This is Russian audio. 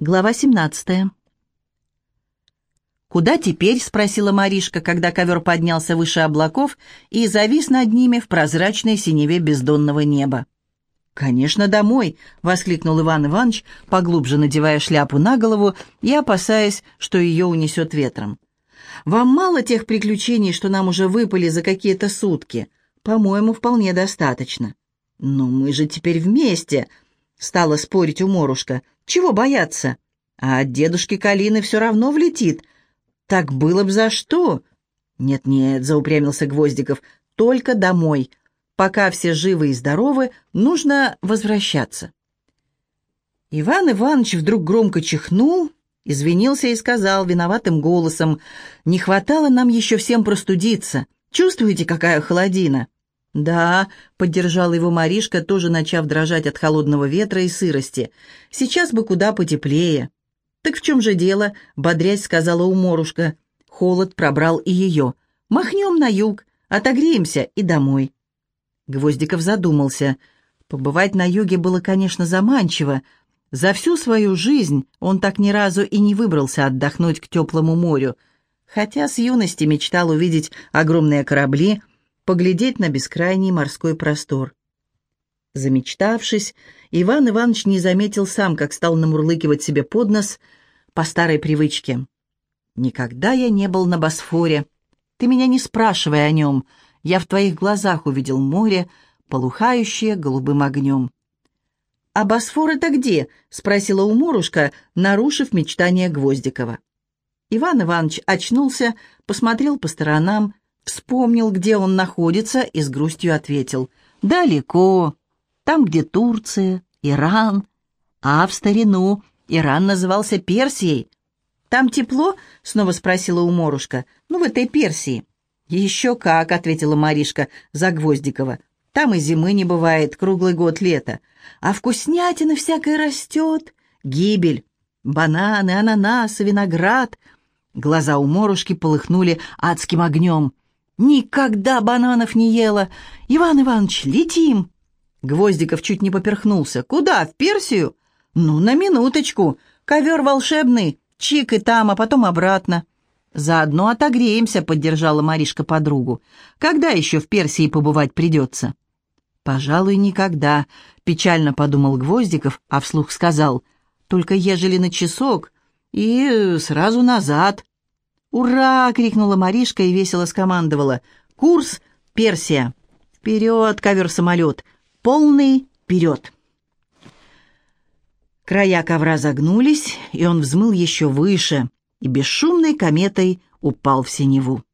Глава 17. «Куда теперь?» — спросила Маришка, когда ковер поднялся выше облаков и завис над ними в прозрачной синеве бездонного неба. «Конечно, домой!» — воскликнул Иван Иванович, поглубже надевая шляпу на голову и опасаясь, что ее унесет ветром. «Вам мало тех приключений, что нам уже выпали за какие-то сутки? По-моему, вполне достаточно». «Но мы же теперь вместе!» — стала спорить уморушка. Чего бояться? А от дедушки Калины все равно влетит. Так было б за что? Нет-нет, заупрямился Гвоздиков, только домой. Пока все живы и здоровы, нужно возвращаться. Иван Иванович вдруг громко чихнул, извинился и сказал виноватым голосом, «Не хватало нам еще всем простудиться. Чувствуете, какая холодина?» «Да», — поддержал его Маришка, тоже начав дрожать от холодного ветра и сырости. «Сейчас бы куда потеплее». «Так в чем же дело?» — бодрясь сказала уморушка. Холод пробрал и ее. «Махнем на юг, отогреемся и домой». Гвоздиков задумался. Побывать на юге было, конечно, заманчиво. За всю свою жизнь он так ни разу и не выбрался отдохнуть к теплому морю, хотя с юности мечтал увидеть огромные корабли — поглядеть на бескрайний морской простор. Замечтавшись, Иван Иванович не заметил сам, как стал намурлыкивать себе под нос по старой привычке. «Никогда я не был на Босфоре. Ты меня не спрашивай о нем. Я в твоих глазах увидел море, полухающее голубым огнем». «А Босфор это где?» — спросила уморушка, нарушив мечтание Гвоздикова. Иван Иванович очнулся, посмотрел по сторонам, Вспомнил, где он находится, и с грустью ответил. «Далеко. Там, где Турция, Иран. А в старину Иран назывался Персией. Там тепло?» — снова спросила уморушка. «Ну, в этой Персии». «Еще как», — ответила Маришка Загвоздикова. «Там и зимы не бывает, круглый год лето. А вкуснятина всякая растет. Гибель. Бананы, ананасы, виноград». Глаза у Морушки полыхнули адским огнем. Никогда бананов не ела. Иван Иванович, летим!» Гвоздиков чуть не поперхнулся. «Куда? В Персию?» «Ну, на минуточку. Ковер волшебный. Чик и там, а потом обратно». «Заодно отогреемся», — поддержала Маришка подругу. «Когда еще в Персии побывать придется?» «Пожалуй, никогда», — печально подумал Гвоздиков, а вслух сказал. «Только ежели на часок и сразу назад». «Ура!» — крикнула Маришка и весело скомандовала. «Курс Персия! Вперед, ковер-самолет! Полный вперед!» Края ковра загнулись, и он взмыл еще выше и бесшумной кометой упал в синеву.